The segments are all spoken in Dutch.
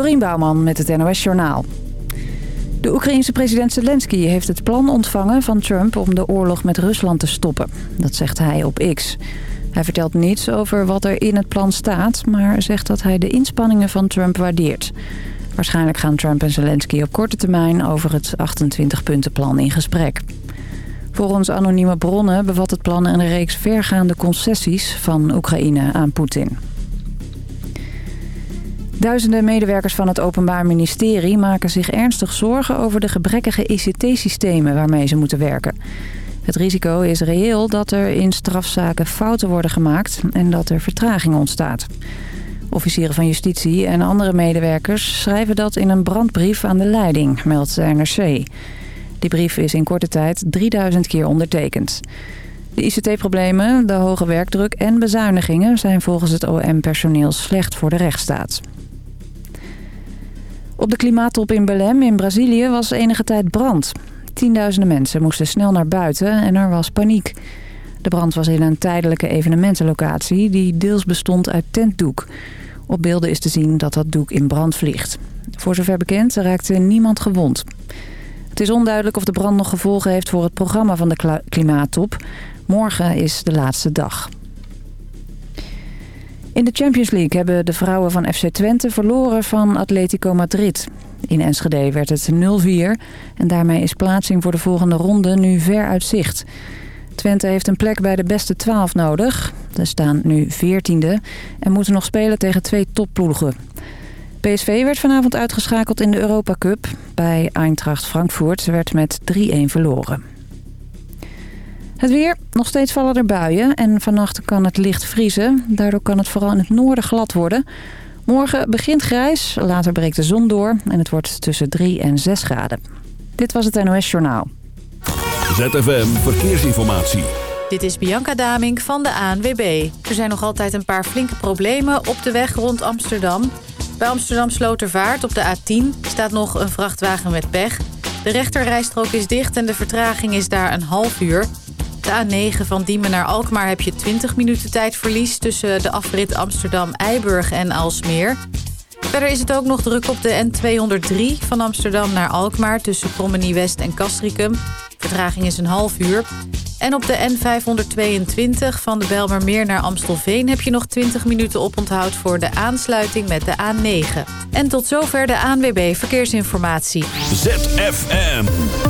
Dorien Bouwman met het NOS Journaal. De Oekraïense president Zelensky heeft het plan ontvangen van Trump om de oorlog met Rusland te stoppen. Dat zegt hij op X. Hij vertelt niets over wat er in het plan staat, maar zegt dat hij de inspanningen van Trump waardeert. Waarschijnlijk gaan Trump en Zelensky op korte termijn over het 28-puntenplan in gesprek. Volgens anonieme bronnen bevat het plan een reeks vergaande concessies van Oekraïne aan Poetin. Duizenden medewerkers van het Openbaar Ministerie maken zich ernstig zorgen over de gebrekkige ICT-systemen waarmee ze moeten werken. Het risico is reëel dat er in strafzaken fouten worden gemaakt en dat er vertraging ontstaat. Officieren van justitie en andere medewerkers schrijven dat in een brandbrief aan de leiding, meldt de NRC. Die brief is in korte tijd 3000 keer ondertekend. De ICT-problemen, de hoge werkdruk en bezuinigingen zijn volgens het OM-personeel slecht voor de rechtsstaat. Op de klimaattop in Belém in Brazilië was enige tijd brand. Tienduizenden mensen moesten snel naar buiten en er was paniek. De brand was in een tijdelijke evenementenlocatie die deels bestond uit tentdoek. Op beelden is te zien dat dat doek in brand vliegt. Voor zover bekend raakte niemand gewond. Het is onduidelijk of de brand nog gevolgen heeft voor het programma van de klimaattop. Morgen is de laatste dag. In de Champions League hebben de vrouwen van FC Twente verloren van Atletico Madrid. In Enschede werd het 0-4 en daarmee is plaatsing voor de volgende ronde nu ver uit zicht. Twente heeft een plek bij de beste 12 nodig. Ze staan nu 14e en moeten nog spelen tegen twee topploegen. PSV werd vanavond uitgeschakeld in de Europa Cup. Bij Eintracht Frankfurt werd met 3-1 verloren. Het weer. Nog steeds vallen er buien en vannacht kan het licht vriezen. Daardoor kan het vooral in het noorden glad worden. Morgen begint grijs, later breekt de zon door en het wordt tussen 3 en 6 graden. Dit was het NOS Journaal. ZFM Verkeersinformatie. Dit is Bianca Damink van de ANWB. Er zijn nog altijd een paar flinke problemen op de weg rond Amsterdam. Bij Amsterdam Slotervaart op de A10 staat nog een vrachtwagen met pech. De rechterrijstrook is dicht en de vertraging is daar een half uur. De A9 van Diemen naar Alkmaar heb je 20 minuten tijdverlies... tussen de afrit Amsterdam-Eiburg en Alsmeer. Verder is het ook nog druk op de N203 van Amsterdam naar Alkmaar... tussen Krommenie West en Castricum. Vertraging is een half uur. En op de N522 van de Belmermeer naar Amstelveen... heb je nog 20 minuten oponthoud voor de aansluiting met de A9. En tot zover de ANWB Verkeersinformatie. ZFM.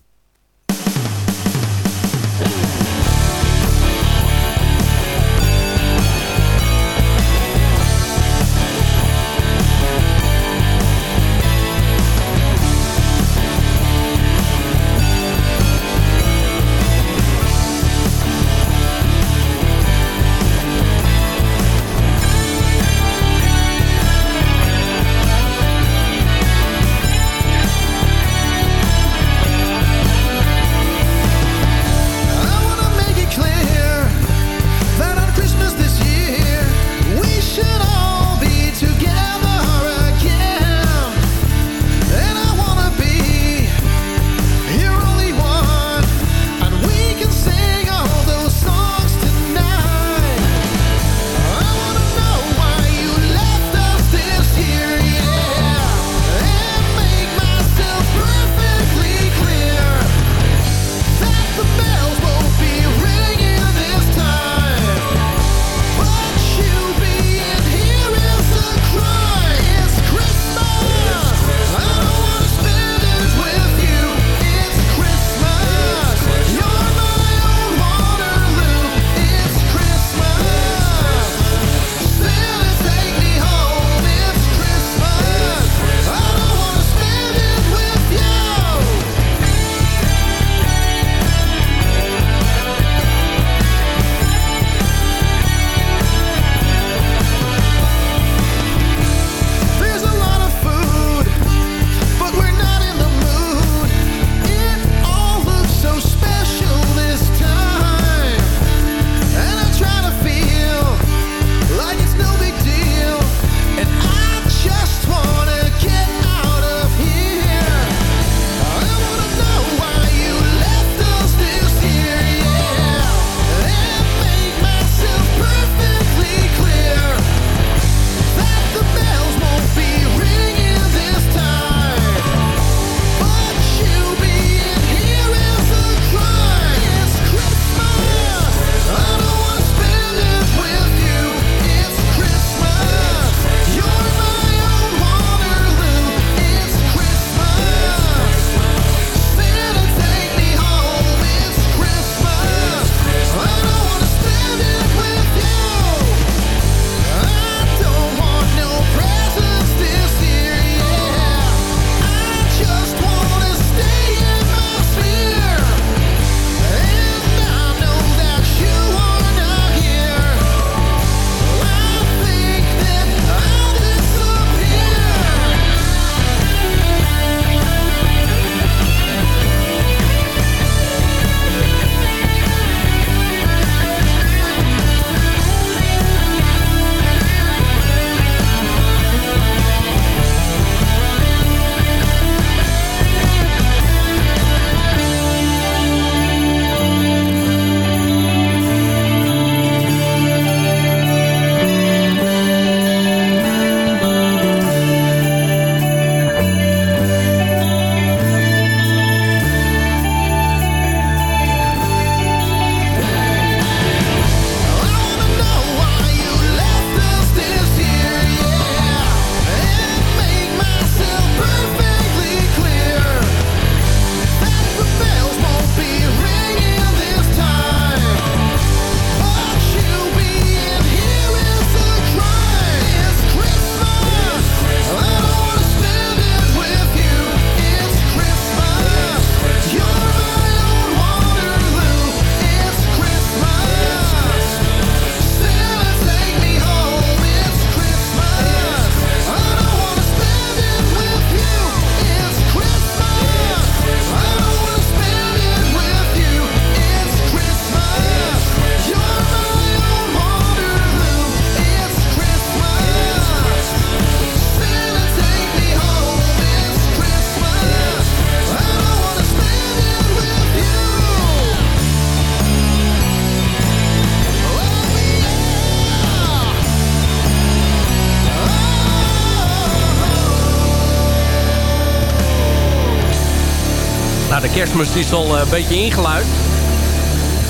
De kerstmis is al een beetje ingeluid.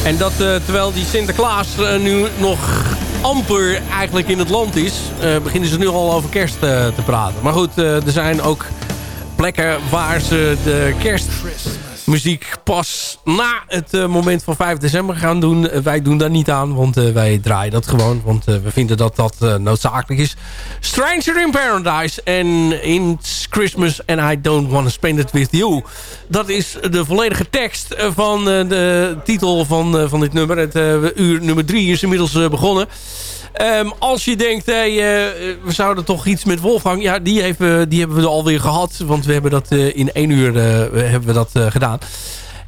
En dat terwijl die Sinterklaas nu nog amper eigenlijk in het land is... beginnen ze nu al over kerst te praten. Maar goed, er zijn ook plekken waar ze de kerstmuziek pas na het uh, moment van 5 december gaan doen. Uh, wij doen daar niet aan, want uh, wij draaien dat gewoon. Want we vinden dat dat noodzakelijk is. Stranger in Paradise en It's Christmas and I Don't Want to Spend It With You. Dat is de volledige tekst van de titel van, van dit nummer. Het uur nummer 3 is inmiddels begonnen. Um, als je denkt, hey, uh, we zouden toch iets met Wolfgang... Ja, die, heeft, die hebben we alweer gehad. Want we hebben dat in één uur hebben we dat gedaan.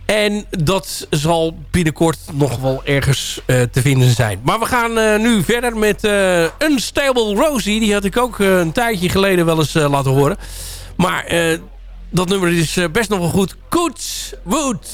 En dat zal binnenkort nog wel ergens te vinden zijn. Maar we gaan nu verder met Unstable Rosie. Die had ik ook een tijdje geleden wel eens laten horen. Maar dat nummer is best nog wel goed. Good Wood.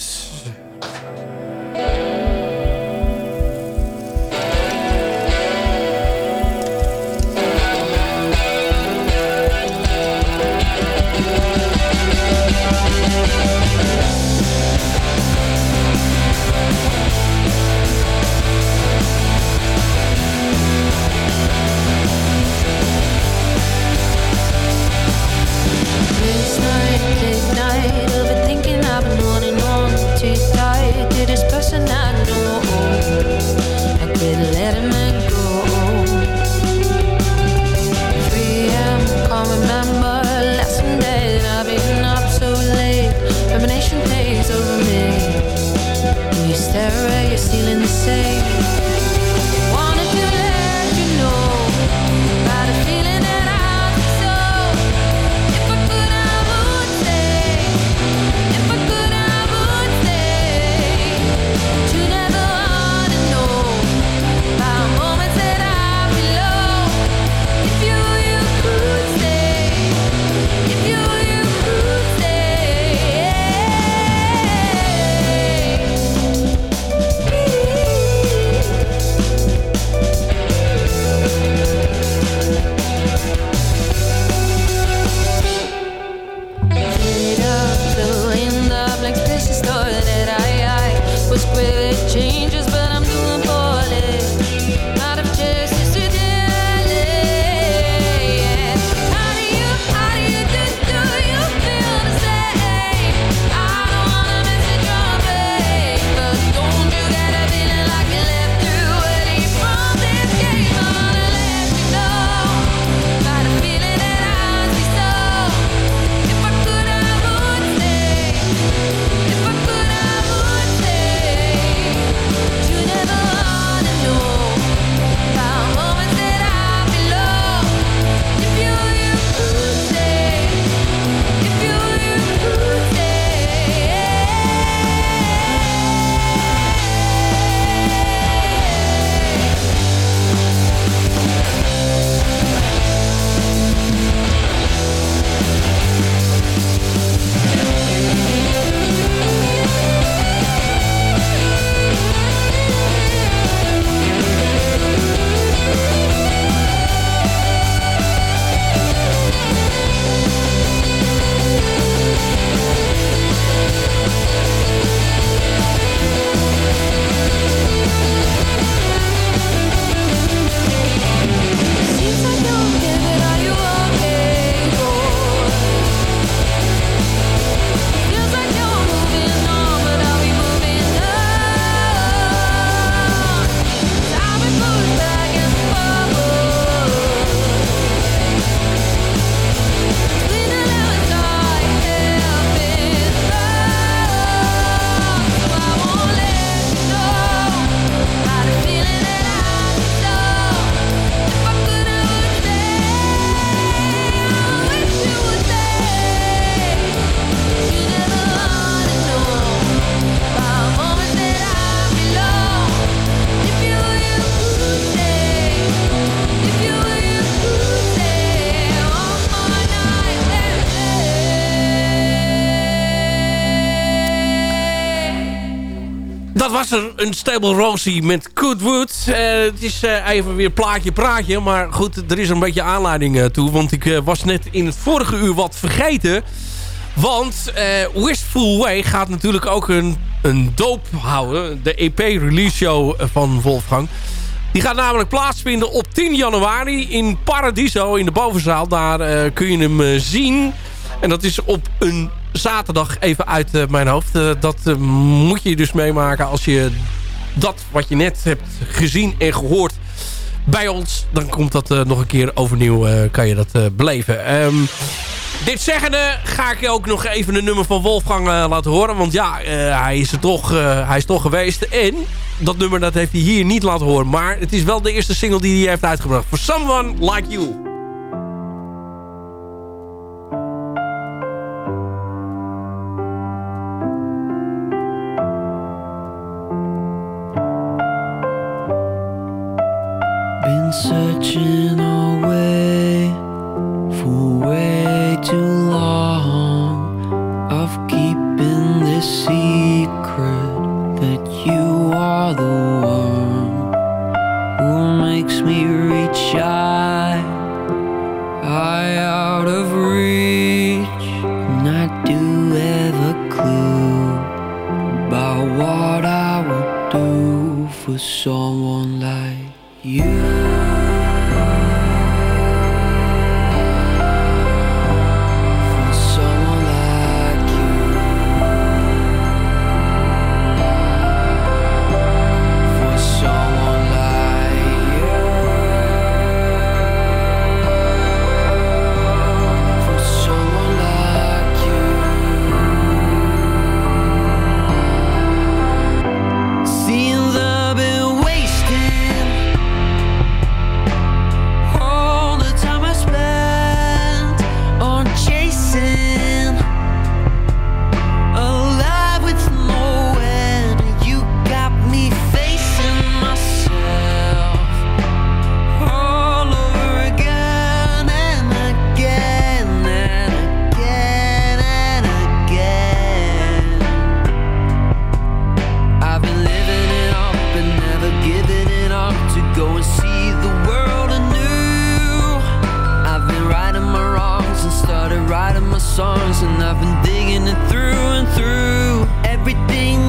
Was er een Stable Rosie met Goodwood. Uh, het is uh, even weer plaatje praatje. Maar goed, er is een beetje aanleiding uh, toe. Want ik was net in het vorige uur wat vergeten Want Wistful Way gaat natuurlijk ook een, een doop houden. De EP-release show van Wolfgang. Die gaat namelijk plaatsvinden op 10 januari in Paradiso in de bovenzaal. Daar kun je hem zien. En dat is op een zaterdag even uit uh, mijn hoofd. dat moet je dus meemaken als je dat wat je net hebt gezien en gehoord bij ons. Dan komt dat nog een keer overnieuw, kan je dat beleven. Um, dit zeggende ga ik ook nog even een nummer van Wolfgang laten horen. Want ja, hij, is er toch, hij is toch geweest. En dat nummer dat heeft hij hier niet laten horen. Maar het is wel de eerste single die hij heeft uitgebracht. For Someone Like You. 只 songs, and I've been digging it through and through. Everything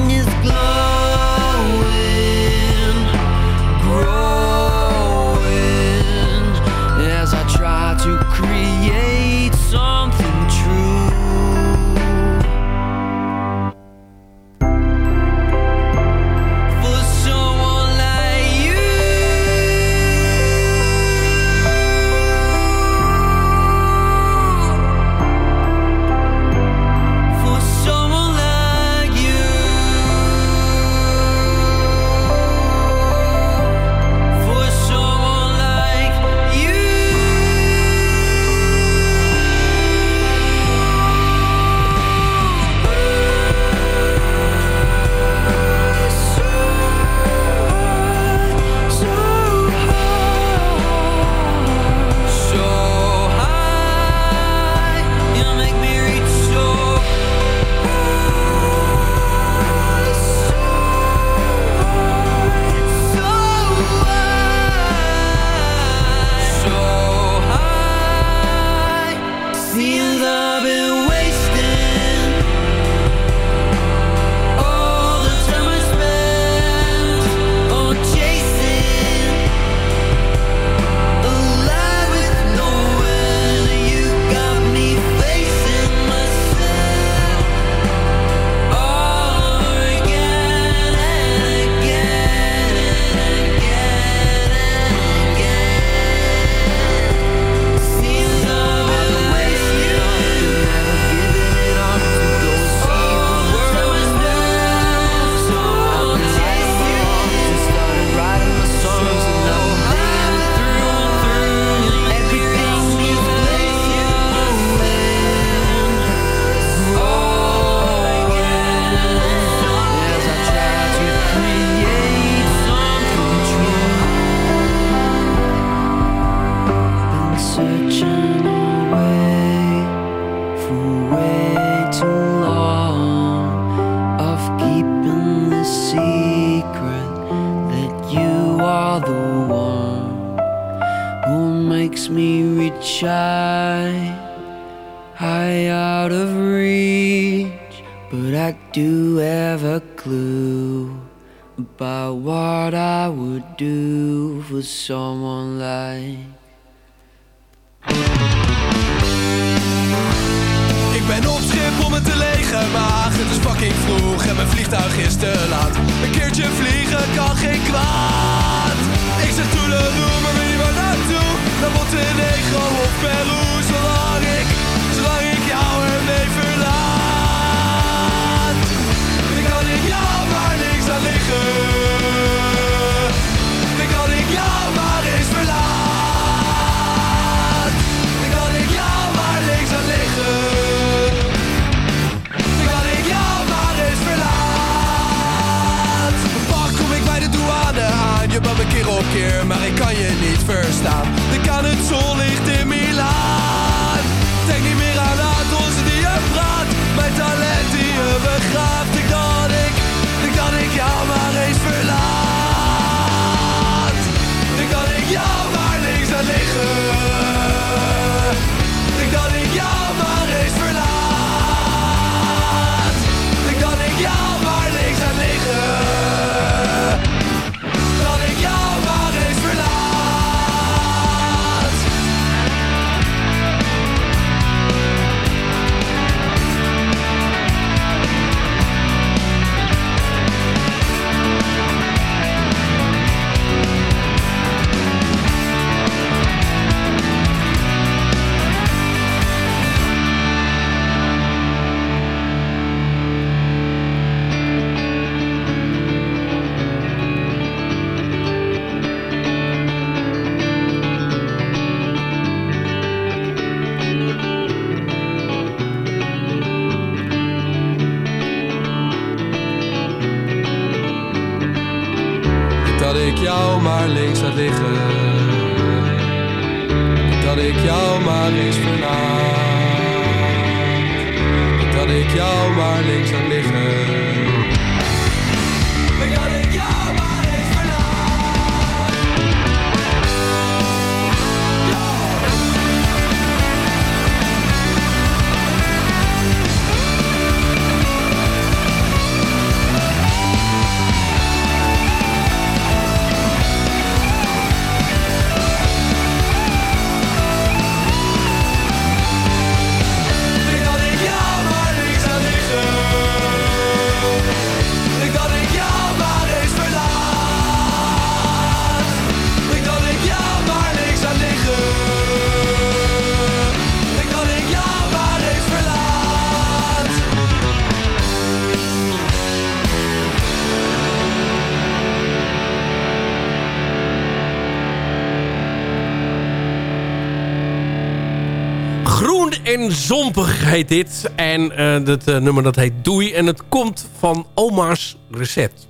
en zompig heet dit. En eh dat eh, nummer dat heet Doei. En het komt van oma's recept.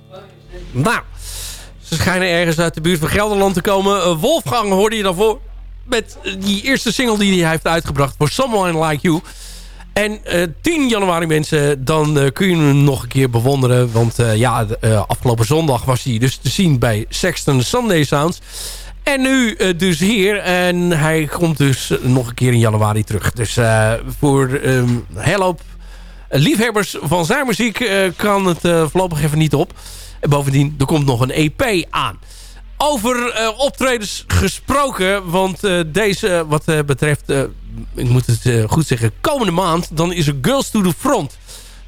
Nou, ze schijnen ergens uit de buurt van Gelderland te komen. Eh, Wolfgang hoorde je daarvoor. Met die eerste single die hij heeft uitgebracht. For Someone Like You. En eh 10 januari mensen, dan kun je hem nog een keer bewonderen. Want ja, afgelopen zondag was hij dus te zien bij Sexton Sunday Sounds. En nu eh, dus hier. En hij komt dus eh, nog een keer in januari terug. Dus eh, voor een hele hoop liefhebbers van zijn muziek kan het voorlopig even niet op. En bovendien, er komt nog een EP aan. Over optredens gesproken, want deze wat betreft, ik moet het goed zeggen, komende maand, dan is er Girls to the Front.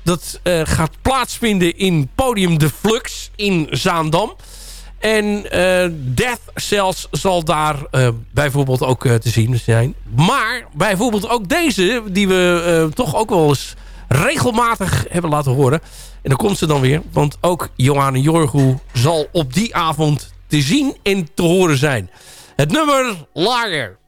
Dat gaat plaatsvinden in Podium de Flux in Zaandam. En eh, Death Cells zal daar eh, bijvoorbeeld ook eh, te zien zijn. Maar bijvoorbeeld ook deze, die we toch ook wel eens regelmatig hebben laten horen. En dan komt ze dan weer, want ook Johanne Jorgu zal op die avond te zien en te horen zijn. Het nummer Lager.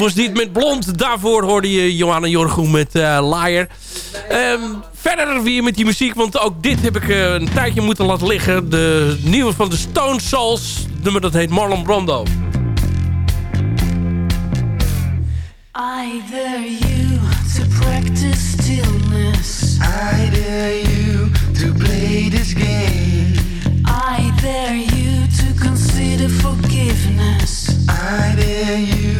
was dit met Blond. Daarvoor hoorde je Johanna Jorgoen met uh, Liar. Um, verder weer met die muziek, want ook dit heb ik eh, een tijdje moeten laten liggen. De nieuwe van de Stone Souls, nummer dat heet Marlon Brando. I dare you to practice stillness. I dare you to play this game. I dare you to consider forgiveness. I dare you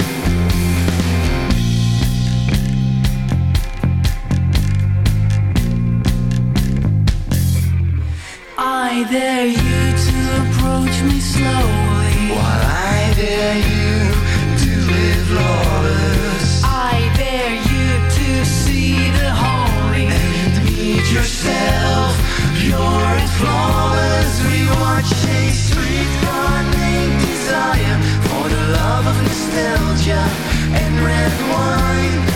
I dare you to approach me slowly. While I dare you to live lawless. I dare you to see the holy And meet yourself, pure and flawless. We watch a chase street named desire. For the love of nostalgia and red wine.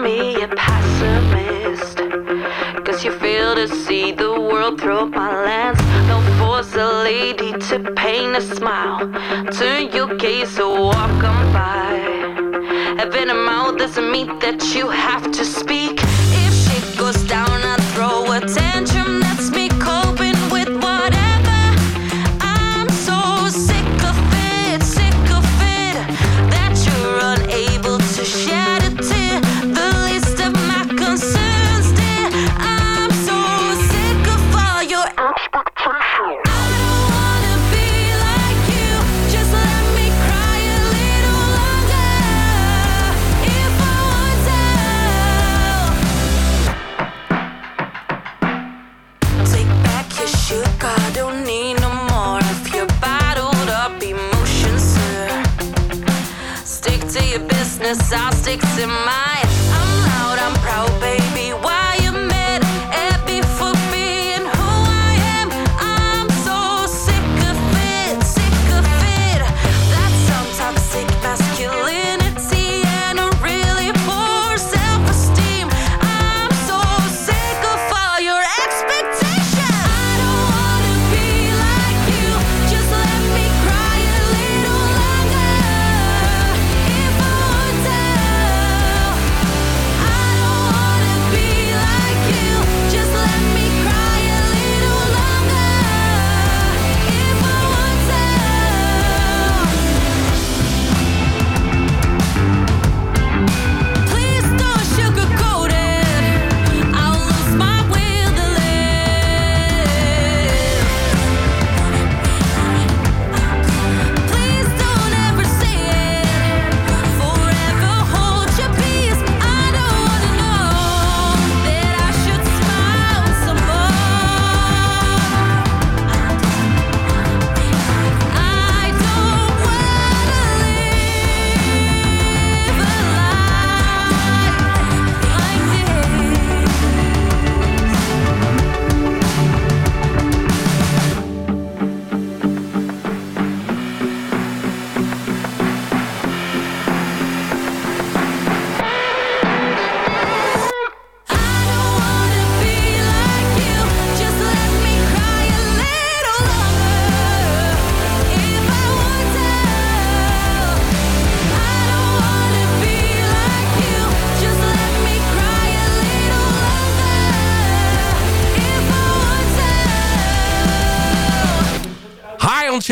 me a pessimist. Cause you fail to see the world through my lens. Don't force a lady to paint a smile. Turn your gaze or walk on by. Having a mouth doesn't mean that you have to speak.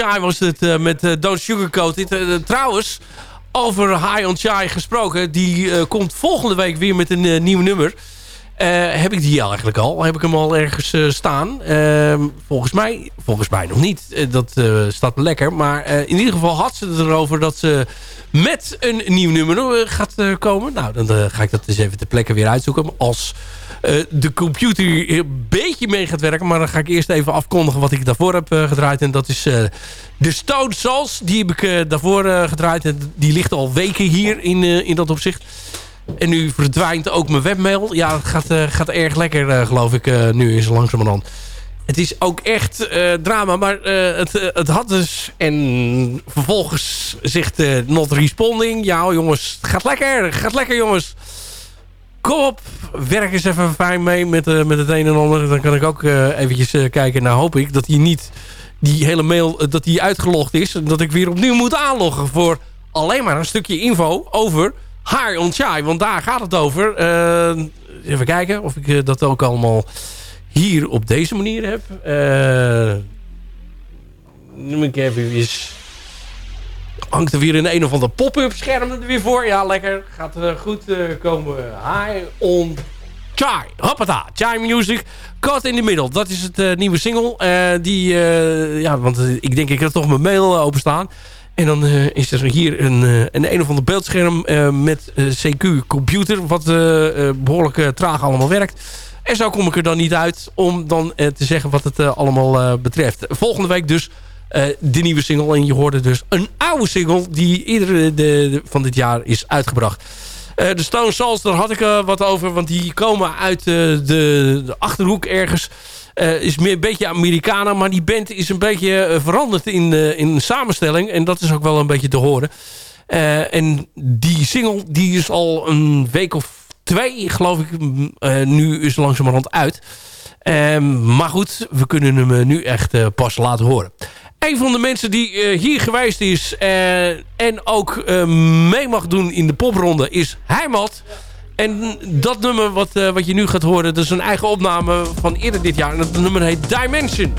Shy was het eh, met eh, Don't Sugarcoat. Eh, trouwens, over High on Shy gesproken. Die komt volgende week weer met een nieuw nummer. Heb ik die eigenlijk al? Heb ik hem al ergens staan? Ehm, volgens, mij, volgens mij nog niet. Dat staat lekker. Maar in ieder geval had ze het erover dat ze met een nieuw nummer gaat komen. Nou, dan ga ik dat eens even ter plekke weer uitzoeken. Als de computer een beetje mee gaat werken. Maar dan ga ik eerst even afkondigen wat ik daarvoor heb eh, gedraaid. En dat is eh, de Stone Souls. Die heb ik eh, daarvoor eh, gedraaid. En die ligt al weken hier in, eh, in dat opzicht. En nu verdwijnt ook mijn webmail. Ja, het gaat, eh, gaat erg lekker, eh, geloof ik, eh, nu is langzamerhand. Het is ook echt eh, drama, maar eh, het, eh, het had dus... En vervolgens zegt eh, not responding. Ja, jongens, het gaat lekker, gaat lekker, jongens. Kom op, werk eens even fijn mee met, eh, met het een en ander. Dan kan ik ook eh, eventjes eh, kijken. Nou hoop ik dat hij niet die hele mail dat die uitgelogd is. En dat ik weer opnieuw moet aanloggen voor alleen maar een stukje info over haar on Chai. Want daar gaat het over. Even kijken of ik dat ook allemaal hier op deze manier heb. Moet ik even eens... Hangt er weer een een of ander pop-up scherm er weer voor. Ja, lekker. Gaat eh, goed eh, komen. High on Chai. Hoppata. Chai Music. Caught in the Middle. Dat is het eh, nieuwe single. Die, ja, want ik denk ik heb toch mijn mail openstaan. En dan is er hier een, een een of ander beeldscherm met CQ computer. Wat eh, eh, behoorlijk eh, traag allemaal werkt. En zo kom ik er dan niet uit om dan te zeggen wat het allemaal betreft. Volgende week dus de nieuwe single. En je hoorde dus een oude single die eerder de, van dit jaar is uitgebracht. Eh, de Stone Souls, daar had ik eh, wat over. Want die komen uit eh, de, Achterhoek ergens. Eh, is meer een beetje Amerikaner. Maar die band is een beetje eh, veranderd in, eh, in samenstelling. En dat is ook wel een beetje te horen. Eh, en die single die is al een week of twee, geloof ik, eh, nu is langzamerhand uit. Ehm, maar goed, we kunnen hem eh, nu echt eh, pas laten horen. Een van de mensen die eh, hier geweest is eh, en ook eh, mee mag doen in de popronde is Heimat. En dat nummer wat, wat je nu gaat horen, dat is een eigen opname van eerder dit jaar. En dat nummer heet. Dimension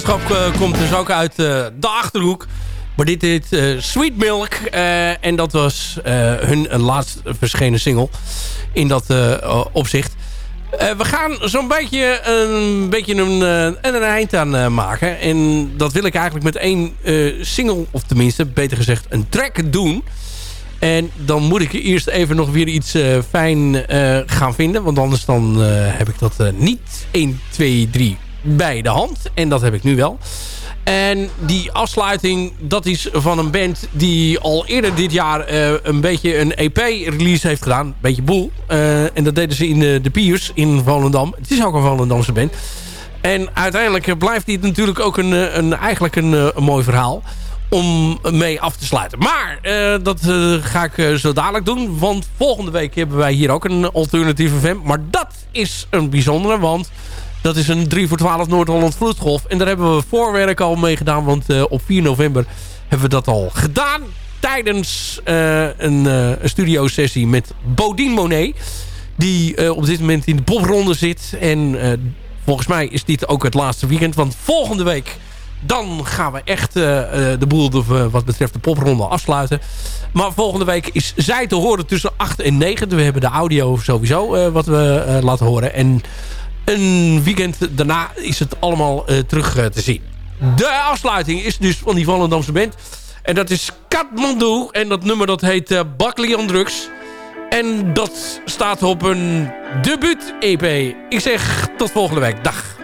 Gezelschap eh, komt dus ook uit eh, de Achterhoek. Maar dit heet eh, Sweet Milk. en dat was hun laatst verschenen single. In dat opzicht. We gaan zo'n beetje een, beetje een, een eind aan maken. En dat wil ik eigenlijk met één single, of tenminste, beter gezegd, een track doen. En dan moet ik eerst even nog weer iets fijn gaan vinden. Want anders dan heb ik dat niet 1, 2, 3 bij de hand. En dat heb ik nu wel. En die afsluiting, dat is van een band die al eerder dit jaar eh, een beetje een EP-release heeft gedaan. Een beetje boel. Eh, en dat deden ze in de, de Piers in Volendam. Het is ook een Volendamse band. En uiteindelijk blijft dit natuurlijk ook een, eh, een, eigenlijk een, een mooi verhaal om mee af te sluiten. Maar dat ga ik zo dadelijk doen. Want volgende week hebben wij hier ook een alternatieve event. Maar dat is een bijzondere, want dat is een 3 voor 12 Noord-Holland Vloedgolf. En daar hebben we voorwerk al mee gedaan. Want eh, op 4 november hebben we dat al gedaan. Tijdens eh, een, eh, een studio sessie met Bodine Monet. Die op dit moment in de popronde zit. En volgens mij is dit ook het laatste weekend. Want volgende week dan gaan we echt de boel wat betreft de popronde afsluiten. Maar volgende week is zij te horen tussen 8 en 9. We hebben de audio sowieso wat we laten horen. En een weekend daarna is het allemaal eh, terug eh, te zien. De afsluiting is dus van die Volendamse band. En dat is Kathmandu. En dat nummer dat heet uh, Buckley on Drugs. En dat staat op een debuut-EP. Ik zeg tot volgende week. Dag.